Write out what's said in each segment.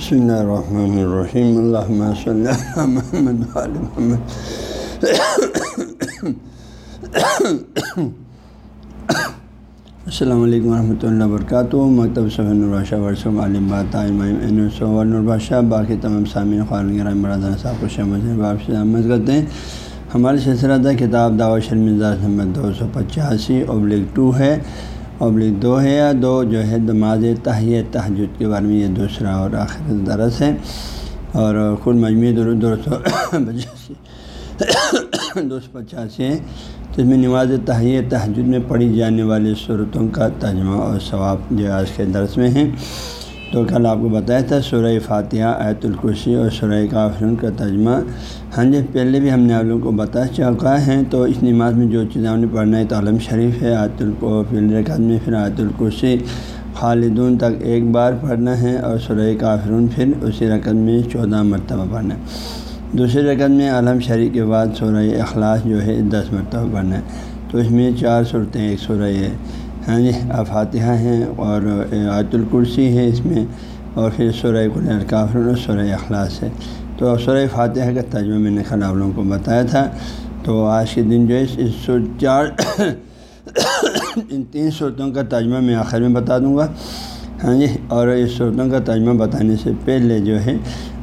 بسم اللہ الرحمن الرحیم اللہ صلی اللہ محمد محمد السلام علیکم ورحمۃ اللہ وبرکاتہ مکتب صفین الباشہ ورثم عالم بادشاہ باقی تمام سامعین خارن برادر صاحب کو احمد کرتے ہیں ہمارے سلسلہ تھا کتاب دعوت شرمزاد نمبر دو سو پچاسی ابلک ٹو ہے ابلک دو ہے یا دو جو ہے نماز تحیہ تحجد کے بارے میں یہ دوسرا اور آخر درس ہے۔ اور خود مجموعی دو سو پچاسی دو سو پچاسی ہے۔ جس میں نماز تحیہ تحجد میں پڑھی جانے والی صورتوں کا ترجمہ اور ثواب جو آج کے درس میں ہیں تو کل آپ کو بتایا تھا سورہ فاتحہ ایت الکرسی اور سورہ کافرون کا ترجمہ۔ ہاں جی پہلے بھی ہم نے آپ لوگوں کو بتا چکا ہے، تو اس نماز میں جو چیزیں ہم نے پڑھنا ہے تو عالم شریف ہے، آیت الکو پھر رکعت میں، پھر آیت الکرسی۔ خالدون تک ایک بار پڑھنا ہے اور سورہ کافرون پھر اسی رقم میں چودہ مرتبہ پڑھنا ہے۔ دوسری رقم میں عالم شریف کے بعد سورہ اخلاص جو ہے، دس مرتبہ پڑھنا ہے۔ تو اس میں چار صورتیں، ایک سورہ ہے ہاں جی فاتحہ ہیں اور آیت الکرسی ہے اس میں اور پھر سورہ کافر اور سورہ اخلاص ہے۔ تو سورہ فاتحہ کا ترجمہ میں نے کل آپ لوگوں کو بتایا تھا۔ تو آج کے دن جو ہے، اس چار ان تین صورتوں کا ترجمہ میں آخر میں بتا دوں گا۔ ہاں جی اور اس صورتوں کا ترجمہ بتانے سے پہلے جو ہے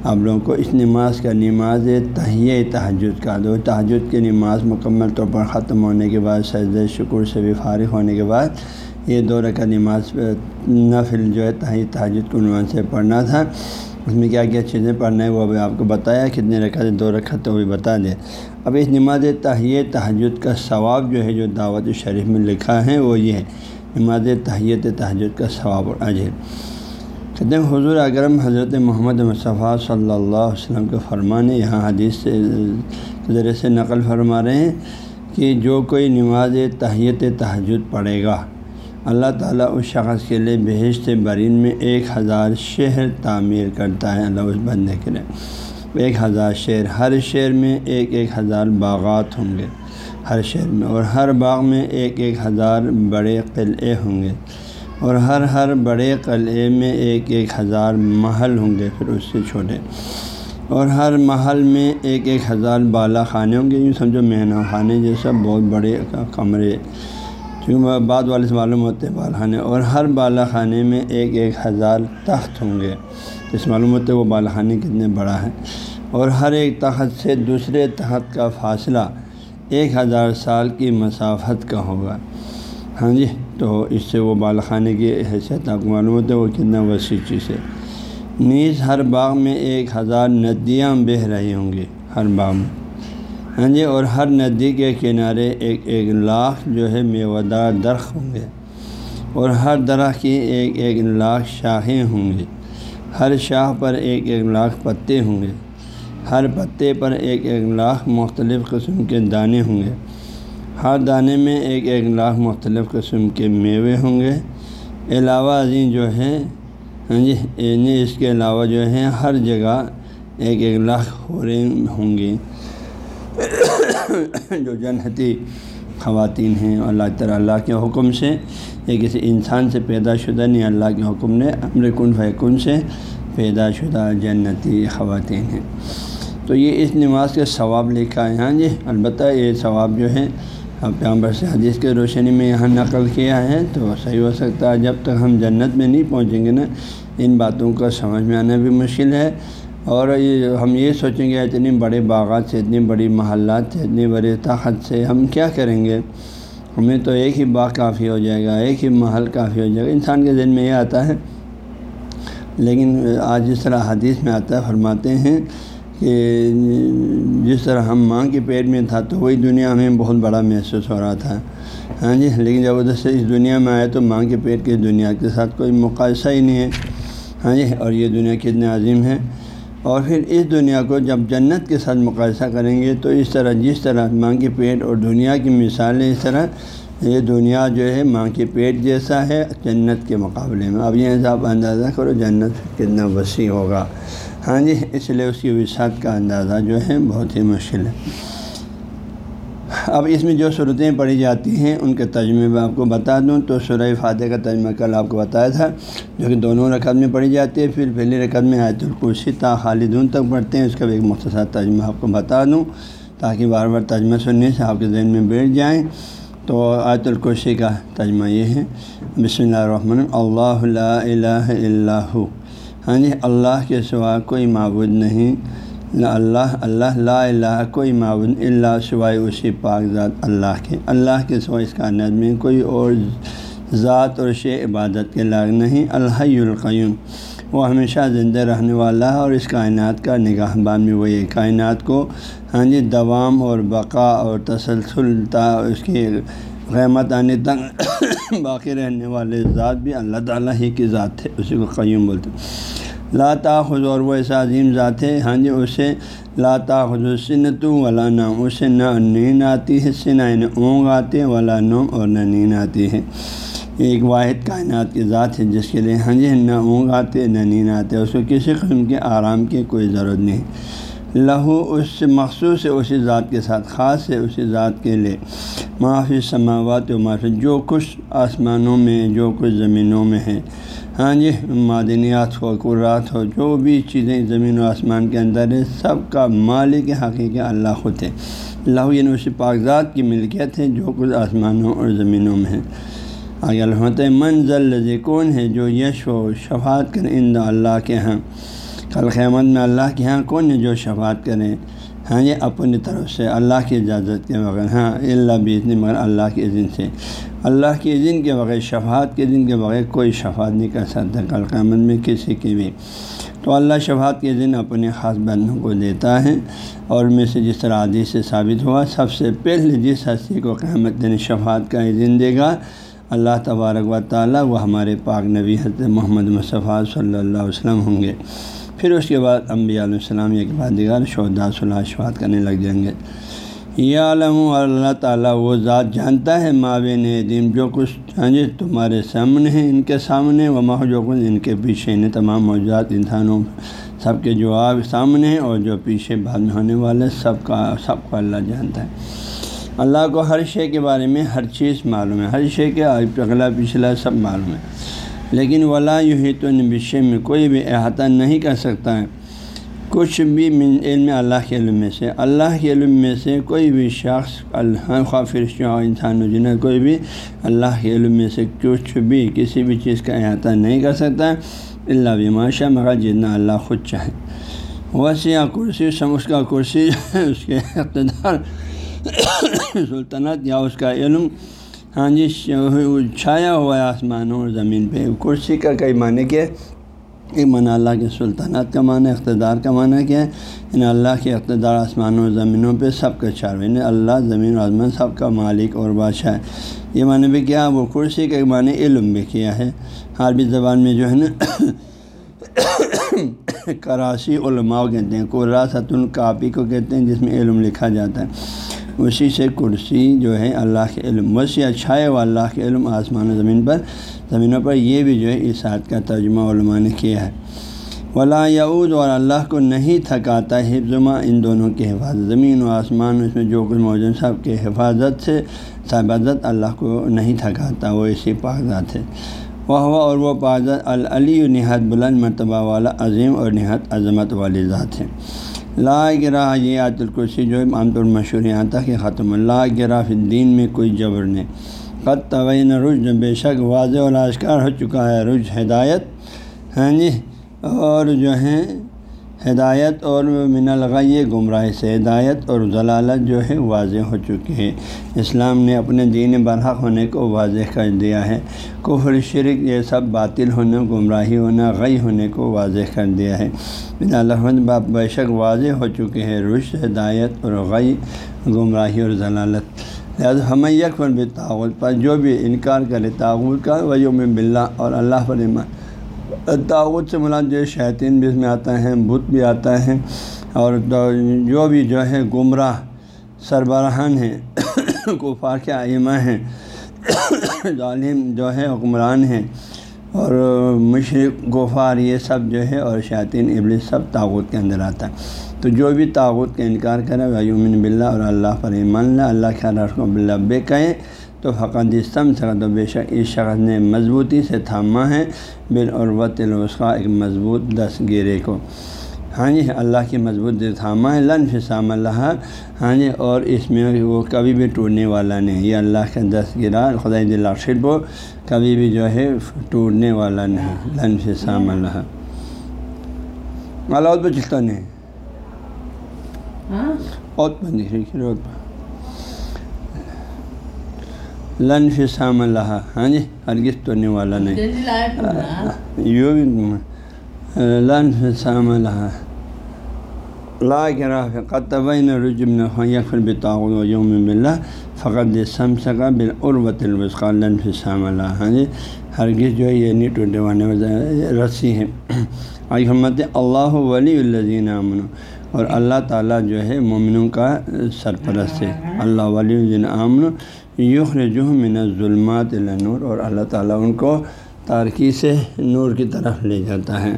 آپ لوگوں کو اس نماز کا نماز تہیہ تحجد کا دو۔ تحجد کی نماز مکمل طور پر ختم ہونے کے بعد سجد شکر سے بھی فارغ ہونے کے بعد، یہ دو رکعت نماز، نفل جو ہے، تہیہ تحجد کو نماز سے پڑھنا تھا۔ اس میں کیا کیا چیزیں پڑھنا ہے وہ ابھی آپ کو بتایا کتنے رکعت دو رکعت تو بھی بتا دیں اب اس نماز تہیہ تحجد کا ثواب جو ہے، جو دعوت شریف میں لکھا ہے، وہ یہ ہے۔ نماز تحیت تحجد کا ثواب اور اجر کہتے ہیں حضور اکرم حضرت محمد مصطفیٰ صلی اللہ علیہ وسلم کے فرمانے یہاں حدیث سے ذریعے سے نقل فرما رہے ہیں کہ جو کوئی نماز تحیت تحجد پڑھے گا، اللہ تعالیٰ اس شخص کے لیے بہشت برین میں ایک ہزار شہر تعمیر کرتا ہے، اللہ اس بندے کے لیے۔ ایک ہزار شعر ہر شعر میں ایک ایک ہزار باغات ہوں گے۔ ہر شہر میں اور ہر باغ میں ایک ایک ہزار بڑے قلعے ہوں گے۔ اور ہر ہر بڑے قلعے میں ایک ایک ہزار محل ہوں گے، پھر اس سے چھوٹے۔ اور ہر محل میں ایک ایک ہزار بالا خانے ہوں گے۔ یوں سمجھو مہنا خانے جیسا بہت بڑے کمرے کیونکہ بعد والے سے معلوم ہوتے ہیں بالا خانے۔ اور ہر بالا خانے میں ایک ایک ہزار تخت ہوں گے۔ جس معلوم ہوتے وہ بالا خانے کتنے بڑا ہے۔ اور ہر ایک تخت سے دوسرے تخت کا فاصلہ ایک ہزار سال کی مسافت کا ہوگا۔ ہاں جی تو اس سے وہ بالخانے کی حیثیت آپ کو معلوم ہوتا ہے وہ کتنا وسیع چیز ہے۔ نیز ہر باغ میں ایک ہزار ندیاں بہہ رہی ہوں گی، ہر باغ میں۔ ہاں جی اور ہر ندی کے کنارے ایک ایک لاکھ جو ہے میوادار درخت ہوں گے۔ اور ہر درخت کی ایک ایک لاکھ شاخیں ہوں گی۔ ہر شاخ پر ایک ایک لاکھ پتے ہوں گے۔ ہر پتے پر ایک ایک لاکھ مختلف قسم کے دانے ہوں گے۔ ہر دانے میں ایک ایک لاکھ مختلف قسم کے میوے ہوں گے۔ علاوہ ازیں جو ہے ہاں جی یعنی اس کے علاوہ جو ہے ہر جگہ ایک ایک لاکھ خوریں ہوں گی جو جنحتی خواتین ہیں، اللہ تعالیٰ اللہ کے حکم سے، یہ کسی انسان سے پیدا شدہ نہیں، اللہ کے حکم نے امر کن فیکن سے پیدا شدہ جنتی خواتین ہیں۔ تو یہ اس نماز کے ثواب لکھا ہے ہاں جی۔ البتہ یہ ثواب جو ہے اب پیامبر سے حدیث کے روشنی میں یہاں نقل کیا ہے تو صحیح ہو سکتا ہے جب تک ہم جنت میں نہیں پہنچیں گے نا، ان باتوں کا سمجھ میں آنا بھی مشکل ہے۔ اور یہ ہم یہ سوچیں گے اتنی بڑے باغات سے، اتنی بڑی محلات سے، اتنی بڑی طاقت سے ہم کیا کریں گے؟ ہمیں تو ایک ہی باغ کافی ہو جائے گا، ایک ہی محل کافی ہو جائے گا۔ انسان کے ذہن میں یہ آتا ہے۔ لیکن آج جس طرح حدیث میں آتا ہے، فرماتے ہیں کہ جس طرح ہم ماں کے پیٹ میں تھا تو وہی دنیا ہمیں بہت بڑا محسوس ہو رہا تھا۔ ہاں جی لیکن جب ادھر سے اس دنیا میں آئے تو ماں کے پیٹ کی دنیا کے ساتھ کوئی مقاصہ ہی نہیں ہے۔ ہاں جی اور یہ دنیا کتنے عظیم ہے۔ اور پھر اس دنیا کو جب جنت کے ساتھ مقاصہ کریں گے تو اس طرح، جس طرح ماں کے پیٹ اور دنیا کی مثالیں اس طرح، یہ دنیا جو ہے ماں کے پیٹ جیسا ہے، جنت کے مقابلے میں۔ اب یہ حساب اندازہ کرو جنت کتنا وسیع ہوگا۔ ہاں جی اس لیے اس کی وسعت کا اندازہ جو ہے بہت ہی مشکل ہے۔ اب اس میں جو صورتیں پڑھی جاتی ہیں، ان کے ترجمے میں آپ کو بتا دوں۔ تو سورہ فاتح کا ترجمہ کل آپ کو بتایا تھا، جو کہ دونوں رقط میں پڑھی جاتی ہے۔ پھر پہلی رقط میں آیت الکرسی تا خالدون تک پڑھتے ہیں، اس کا بھی ایک مختصر ترجمہ آپ کو بتا دوں، تاکہ بار بار ترجمہ سننے سے آپ کے ذہن میں بیٹھ جائیں۔ تو آیت الکرسی کا ترجمہ یہ ہے۔ بسم اللہ الرحمن اللہ الہ الا ہاں جی اللہ کے سوا کوئی معبود نہیں اللہ اللہ لا الہ کوئی معبود اللہ سوائے اسی پاک ذات اللہ کے۔ اللہ کے سوائے اس کائنات میں کوئی اور ذات اور شے عبادت کے لاگ نہیں۔ الحی القیوم، وہ ہمیشہ زندہ رہنے والا ہے اور اس کائنات کا نگاہ بان میں وہی کائنات کو ہاں جی دوام اور بقا اور تسلسل تا اس کی قیمت آنے تک باقی رہنے والے ذات بھی اللہ تعالیٰ ہی کی ذات ہے، اسی کو قیوم بولتے لاتا اور وہ ایسا عظیم ذات ہے۔ ہاں جی اسے لاتا سنت ولا نام اسے نہ نیند آتی ہے سے نہ اونگ آتے ولا نوم اور نہ نیند آتی ہے۔ ایک واحد کائنات کی ذات ہے، جس کے لیے ہاں جی نہ اونگ آتے، نہ نیند آتے، اس کو کسی قسم کے آرام کی کوئی ضرورت نہیں۔ لہو، اس سے مخصوص ہے، اسی ذات کے ساتھ خاص ہے، اسی ذات کے لیے۔ معافی سماوات و معافی جو کچھ آسمانوں میں، جو کچھ زمینوں میں ہے۔ ہاں جی معدنیات ہو قرات ہو، جو بھی چیزیں زمین و آسمان کے اندر ہے سب کا مالک حقیقی اللہ خود ہے اللہ یعنی اسی کاغذات کی ملکیت ہے جو کچھ آسمانوں اور زمینوں میں ہے۔ آگے اللہ منزل لذی کون ہے جو یش و شفات کریں ان اللہ کے ہاں۔ کل قیامت میں اللہ کے ہاں کون ہے جو شفات کریں ہاں یہ اپنی طرف سے اللہ کی اجازت کے بغیر۔ ہاں اللہ بھی اتنی مگر اللہ کے عزن سے۔ اللہ کے دن کے بغیر، شفاعت کے دن کے بغیر کوئی شفاعت نہیں کر سکتا، کل قیامت میں کسی کی بھی۔ تو اللہ شفاعت کے دن اپنے خاص بندوں کو دیتا ہے اور میں سے جس طرح عادی سے ثابت ہوا، سب سے پہلے جس ہستی کو قیامت دن شفاعت کا دن دے گا، اللہ تبارک و تعالیٰ، وہ ہمارے پاک نبی حضرت محمد مصطفیٰ صلی اللہ علیہ وسلم ہوں گے۔ پھر اس کے بعد انبیاء علیہ السلام ایک بعد دیگر شہدا صلاح شفات کرنے لگ جائیں گے۔ یہ عالم اللہ تعالیٰ وہ ذات جانتا ہے مابین دین جو کچھ ہاں جی تمہارے سامنے ہیں ان کے سامنے وہ ماہ جو کچھ ان کے پیچھے نے تمام موجودات، انسانوں سب کے جواب سامنے ہیں اور جو پیچھے بعد میں ہونے والے، سب کا، سب کو اللہ جانتا ہے۔ اللہ کو ہر شے کے بارے میں ہر چیز معلوم ہے، ہر شے کے اگلا پچھلا سب معلوم ہے۔ لیکن ولا یوں ہی تو ان میں کوئی بھی احاطہ نہیں کر سکتا ہے۔ کچھ بھی من علم اللہ کے علم میں سے، اللہ کے علم میں سے کوئی بھی شخص اللہ خواہ فرشتوں انسان و جنہیں کوئی بھی اللہ کے علم میں سے کچھ بھی کسی بھی چیز کا احاطہ نہیں کر سکتا، اللہ بھی معاشہ مگر جتنا اللہ خود چاہے۔ ویسے یا کرسی سم اس کا کرسی، اس کے اقتدار، سلطنت یا اس کا علم۔ ہاں جی چھایا ہوا ہے آسمانوں اور زمین پہ کرسی کا کئی معنی کہ ایک معنی اللہ کے سلطنت کا معنی اقتدار کا معنی کیا ہے یعنی اللہ کے اقتدار آسمانوں و زمینوں پہ سب کا چار یعنی اللہ زمین و آسمان سب کا مالک اور بادشاہ ہے۔ یہ معنی بھی کیا وہ کرسی کا ایک معنی علم بھی کیا ہے۔ عربی زبان میں جو ہے نا، کراسی علماء کہتے ہیں قراست الکاپی کو کہتے ہیں، جس میں علم لکھا جاتا ہے۔ اسی سے کرسی جو ہے اللہ کے علم، وسیع چھائے و اللہ کے علم آسمان و زمین پر، زمینوں پر یہ بھی جو ہے اس آیت کا ترجمہ علماء نے کیا ہے۔ ولا یعود اور اللہ کو نہیں تھکاتا حفظما ان دونوں کی حفاظت۔ زمین و آسمان اس میں جو کچھ موجود سب کے حفاظت سے حفاظت اللہ کو نہیں تھکاتا، وہ اسی پاکزات ہے۔ وہ ہوا اور وہ پاکزات العلی و نہایت بلند مرتبہ والا، عظیم اور نہایت عظمت والی ذات ہے۔ لا گرا یہ آت الکرسی جو عام طور مشہور یہاں تک کہ ختم اللہ گرا الدین میں کوئی جبر نہیں۔ قد طوین رج بے شک واضح و لاشکار ہو چکا ہے۔ رج ہدایت ہاں جی اور جو ہیں ہدایت اور من الغی گمراہ سے ہدایت اور ضلالت جو ہے واضح ہو چکی ہے۔ اسلام نے اپنے دین برحق ہونے کو واضح کر دیا ہے۔ کفر، شرک یہ سب باطل ہونا گمراہی ہونا، غی ہونے کو واضح کر دیا ہے۔ بن الحمد باپ بے شک واضح ہو چکے ہیں۔ رش ہدایت اور غی، گمراہی اور ضلالت۔ لہٰذا ہم یک پر بھی تعاون پر جو بھی انکار کرے تعاون کا وجہ میں بلّہ اور اللہ پر ایمان تعاون سے ملاد جو شیطین بھی اس میں آتا ہے بت بھی آتا ہے اور جو بھی جو ہے گمراہ سربراہان ہیں، کفار کے آئمہ ہیں، ظالم جو ہے، حکمران ہیں اور مشرق گفار یہ سب جو ہے اور شاطین ابلی سب تعوت کے اندر آتا ہے۔ تو جو بھی تعوت کا انکار کرے وہ یومن بلّہ اور اللہ پر ایمان اللہ کے رشق بلّہ بے کہیں تو فقط اسم سکا تو بے شک اس شخص نے مضبوطی سے تھاما ہے بالعروت الوسخہ ایک مضبوط دس گیرے کو۔ ہاں جی اللہ کی مضبوط تھاما ہے لن فسام اللہ۔ ہاں جی اور اس میں وہ کبھی بھی ٹوٹنے والا نہیں یہ اللہ کا دس گرا خدا دل شرب وہ کبھی بھی جو ہے ٹوٹنے والا نہیں لن فسام اللہ۔ اللہ پہ چلتا نہیں۔ اور لن فسام اللہ ہاں جی ہرگز توڑنے والا نہیں۔ یوں لن فسام اللہ لا کے راہ قطب رجم یقر بتاؤ یوم بلّہ فقط سم سکا بالعروت الوسقا لن فسام اللہ ہاں جی ہرگز جو ہے یہ نہیں ٹوٹنے والے رسی ہے احمد اللہ ولی الزین امن اور اللہ تعالیٰ جو ہے مومنوں کا سرپرست ہے۔ اللہ ولی الدین امن یخر جو من ظلمات نور اور اللہ تعالیٰ ان کو تارکی سے نور کی طرف لے جاتا ہے۔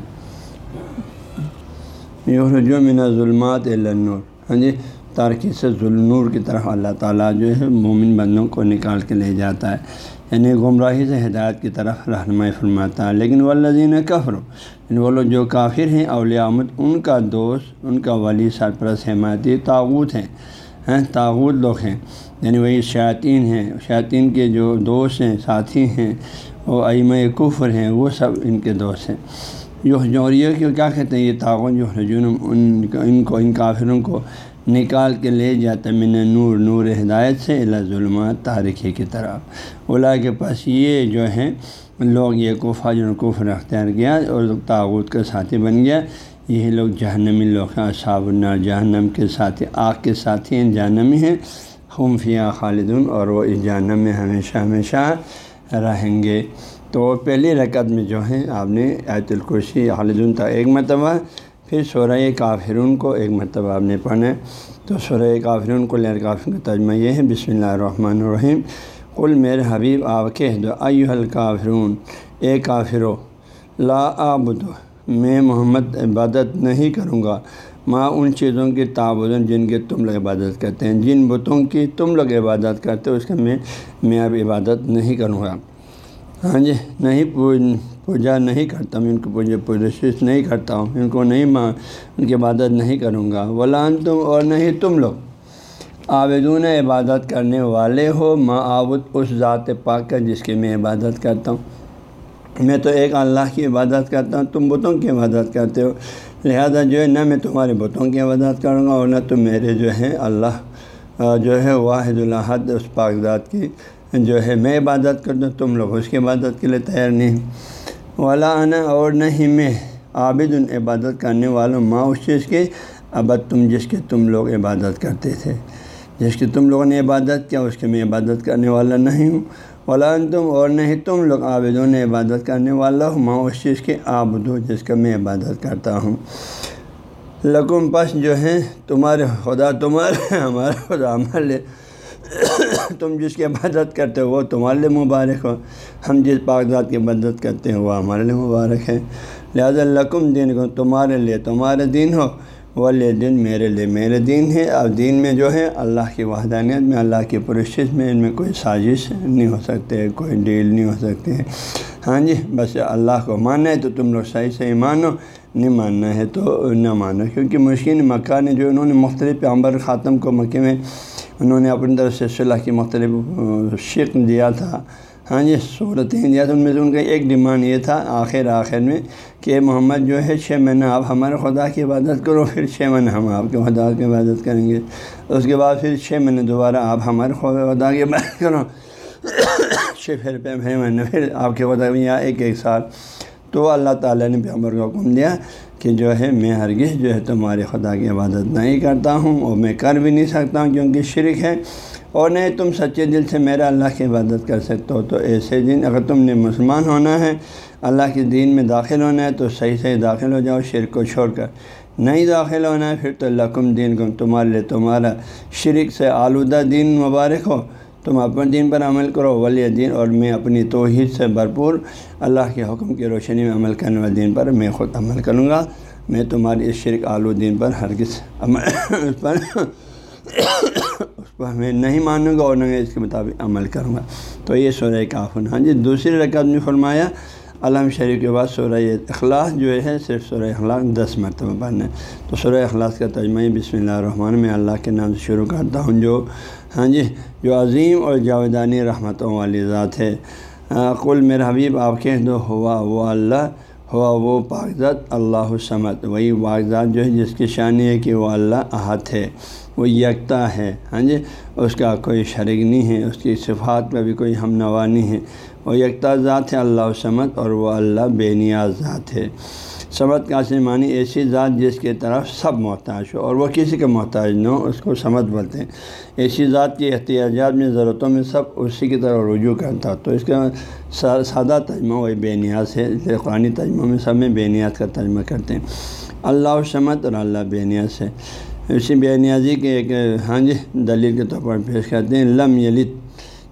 یخر جو من ظلمات نور ہاں جی تارکی سے ظلم نور کی طرف اللہ تعالیٰ جو ہے مومن بندوں کو نکال کے لے جاتا ہے۔ یعنی گمراہی سے ہدایت کی طرف رہنمائی فرماتا ہے۔ لیکن والذین کفر یعنی وہ لوگ جو کافر ہیں، اولیاء آمد ان کا دوست، ان کا ولی، سرپرست، حمایتی تاغوت ہیں۔ ہیں تاغوت لوگ ہیں۔ یعنی وہی شاطین ہیں۔ شاطین کے جو دوست ہیں، ساتھی ہیں، وہ ائمہ کفر ہیں، وہ سب ان کے دوست ہیں۔ جو جوہریوں کی کیا کہتے ہیں؟ یہ تعاون جو رجون ان ان کو، ان کافروں کو نکال کے لے جاتا من نور نور ہدایت سے اللہ ظلمات تاریخی کی طرف۔ اولا کے پاس یہ جو ہیں، لوگ یہ کوفہ جو کفر اختیار کیا اور تعاوت کا ساتھی بن گیا۔ یہ لوگ جہنمی لوگ ہیں صاب النار جہنم کے ساتھی، آگ کے ساتھی ہیں، جہنمی ہیں۔ خمفیہ خالدن اور وہ اس جہنم میں ہمیشہ ہمیشہ رہیں گے۔ تو پہلی رکعت میں جو ہے آپ نے آیت الکرسی خالدن تھا ایک مرتبہ، پھر سورہ کافرون کو ایک مرتبہ آپ نے پڑھا تو سورہ کافرون کو لہر کافر کا ترجمہ یہ ہے، بسم اللہ الرحمن الرحیم۔ کل میرے حبیب، آپ کہہ دو ایو الکافرون، اے کافرو، لا آبد میں محمد عبادت نہیں کروں گا۔ ماں ان چیزوں کی تعبدن جن کے تم لوگ عبادت کرتے ہیں۔ جن بتوں کی تم لوگ عبادت کرتے ہو، اس کا میں میں اب عبادت نہیں کروں گا۔ ہاں جی نہیں پوجا نہیں کرتا میں، ان کو پوجا پوجش نہیں کرتا ہوں۔ ان کو نہیں ماں ان کی عبادت نہیں کروں گا۔ ولان تم اور نہیں تم لوگ۔ آبدون عبادت کرنے والے ہو، ماں آبد اس ذات پاک کا جس کی میں عبادت کرتا ہوں۔ میں تو ایک اللہ کی عبادت کرتا ہوں، تم بتوں کی عبادت کرتے ہو۔ لہذا جو ہے نہ میں تمہارے بتوں کی عبادت کروں گا اور نہ تم میرے جو ہے اللہ جو ہے واحد الحد اس پاک ذات کی جو ہے میں عبادت کرتا ہوں، تم لوگ اس کی عبادت کے لیے تیار نہیں۔ والا آنا اور نہ ہی میں عابد ان عبادت کرنے والوں، ماں اس چیز کے ابد تم جس کے تم لوگ عبادت کرتے تھے۔ جس کی تم لوگوں نے عبادت کیا، اس کے میں عبادت کرنے والا نہیں ہوں۔ ولان تم اور نہیں تم لوگ عابدوں نے عبادت کرنے والا ہوں ماں اس چیز کے آبد ہو جس کا میں عبادت کرتا ہوں۔ لکم پس جو ہے تمہارے خدا تمہارے، ہمارا خدا ہمارے تم جس کی عبادت کرتے ہو، وہ تمہارے لیے مبارک ہو۔ ہم جس ذات کی عبادت کرتے ہیں، وہ ہمارے لیے مبارک ہے۔ لہٰذا لکم دین کو تمہارے لیے تمہارے دین ہو۔ وہ لے دن میرے لیے، میرے دین ہے، اب دین میں جو ہے اللہ کی وحدانیت میں، اللہ کی پرشش میں ان میں کوئی سازش نہیں ہو سکتے، کوئی ڈیل نہیں ہو سکتے۔ ہاں جی بس اللہ کو ماننا ہے تو تم لوگ صحیح صحیح مانو، نہیں ماننا ہے تو نہ مانو۔ کیونکہ مشکل مکہ نے جو انہوں نے مختلف پیامبر خاتم کو مکے میں، انہوں نے اپنی طرف سے صلاح کی مختلف شک دیا تھا۔ ہاں جی صورتیں دیا تھا ان میں سے ان کا ایک ڈیمانڈ یہ تھا آخر آخر میں کہ محمد جو ہے چھ مہینہ آپ ہمارے خدا کی عبادت کرو، پھر چھ مہینہ ہم آپ کے خدا کی عبادت کریں گے۔ اس کے بعد پھر چھ مہینے دوبارہ آپ ہمارے خدا کی عبادت کرو۔ چھ پھر پہ مہینے پھر آپ کے خدا یا ایک ایک سال۔ تو اللہ تعالیٰ نے پیامبر کو حکم دیا کہ جو ہے میں ہرگز جو ہے تمہارے خدا کی عبادت نہیں کرتا ہوں اور میں کر بھی نہیں سکتا ہوں کیونکہ شرک ہے۔ اور نہیں تم سچے دل سے میرا اللہ کی عبادت کر سکتے ہو۔ تو ایسے دن اگر تم نے مسلمان ہونا ہے، اللہ کے دین میں داخل ہونا ہے، تو صحیح صحیح داخل ہو جاؤ، شرک کو چھوڑ کر۔ نہیں داخل ہونا ہے، پھر تو لکم دین کو تمہارے لیے تمہارا شرک سے آلودہ دین مبارک ہو۔ تم اپنے دین پر عمل کرو، ولی دین، اور میں اپنی توحید سے بھرپور اللہ کے حکم کی روشنی میں عمل کرنے والے دین پر میں خود عمل کروں گا۔ میں تمہاری اس شرک آلودین پر ہرگز اس پر اس پر میں نہیں مانوں گا اور نہ اس کے مطابق عمل کروں گا۔ تو یہ سورہ کافن ہاں جی دوسری رکعت میں فرمایا، علم شریف کے بعد سورہ اخلاص جو ہے، صرف سورہ اخلاص دس مرتبہ پڑھنا ہے۔ تو سورہ اخلاص کا ترجمہ بسم اللہ الرحمن میں اللہ کے نام سے شروع کرتا ہوں، جو ہاں جی جو عظیم اور جاویدانی رحمتوں والی ذات ہے۔ کل میرا حبیب، آپ کہہ دو، ہوا، وہ اللہ۔ ہوا وہ پاکزات اللہ سمت وہی واغذات جو ہے جس کی شانی ہے کہ وہ اللہ احت ہے، وہ یکتا ہے ہاں جی؟ اس کا کوئی شریک نہیں ہے، اس کی صفات میں بھی کوئی ہم نوا نہیں ہے۔ وہ یکتا ذات ہے اللہ سمت اور وہ اللہ بے نیاز ذات ہے۔ سمت کا معنی ایسی ذات جس کی طرف سب محتاج ہو اور وہ کسی کا محتاج نہ ہو، اس کو سمت بولتے ہیں۔ ایسی ذات کی احتیاجات میں، ضرورتوں میں سب اسی کی طرف رجوع کرتا تو اس کا سادہ ترجمہ وہی بے نیاز ہے۔ اس لیے قرآن ترجمہ میں سب میں بے نیاز کا ترجمہ کرتے ہیں۔ اللہ سمت اور اللہ بے نیاز ہے۔ اسی بے نیازی کے ایک ہاں جی دلیل کے طور پر پیش کرتے ہیں۔ لم یلت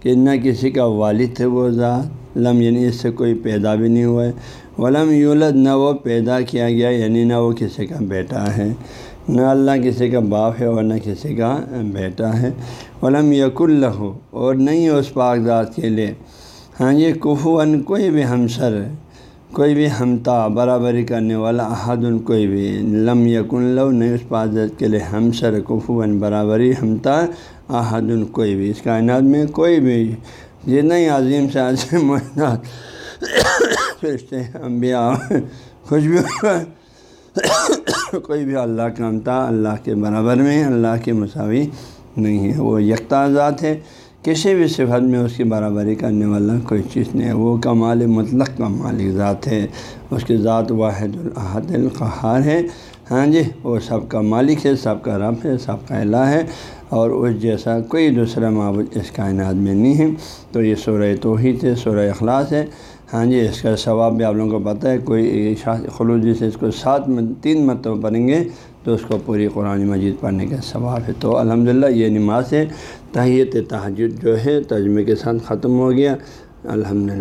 کہ نہ کسی کا والد ہے وہ ذات۔ لم یعنی اس سے کوئی پیدا بھی نہیں ہوا ہے۔ ولم یولد، نہ وہ پیدا کیا گیا یعنی نہ وہ کسی کا بیٹا ہے، نہ اللہ کسی کا باپ ہے اور نہ کسی کا بیٹا ہے۔ ولم یق اللہ اور نہیں اس پاک ذات کے لیے۔ ہاں جی، یہ کفون کوئی بھی ہمسر، کوئی بھی ہمتا، برابری کرنے والا احد ان کوئی بھی، لم یقن لو نہیں اس ذات کے لیے ہمسر کفون برابری، ہمتا احد ان کوئی بھی۔ اس کائنات میں کوئی بھی، جتنا ہی عظیم سے عظیم فرشتے، انبیاء خوش بھی کوئی بھی اللہ کا امتا اللہ کے برابر میں، اللہ کے مساوی نہیں ہے۔ وہ یکتا ذات ہے۔ کسی بھی صفت میں اس کی برابری کرنے والا کوئی چیز نہیں ہے۔ وہ کمال مطلق کا مالک ذات ہے۔ اس کی ذات واحد الحد القحار ہے۔ ہاں جی وہ سب کا مالک ہے، سب کا رب ہے، سب کا الہ ہے۔ اور اس جیسا کوئی دوسرا معبود اس کائنات میں نہیں ہے۔ تو یہ سورہ توحید ہے، سورہ اخلاص ہے۔ ہاں جی اس کا ثواب بھی آپ لوگوں کو پتہ ہے، کوئی خلوج جسے اس کو سات تین مرتبہ پڑھیں گے تو اس کو پوری قرآن مجید پڑھنے کا ثواب ہے۔ تو الحمد للہ یہ نماز ہے تحیت تحجد جو ہے ترجمے کے ساتھ ختم ہو گیا۔ الحمد للہ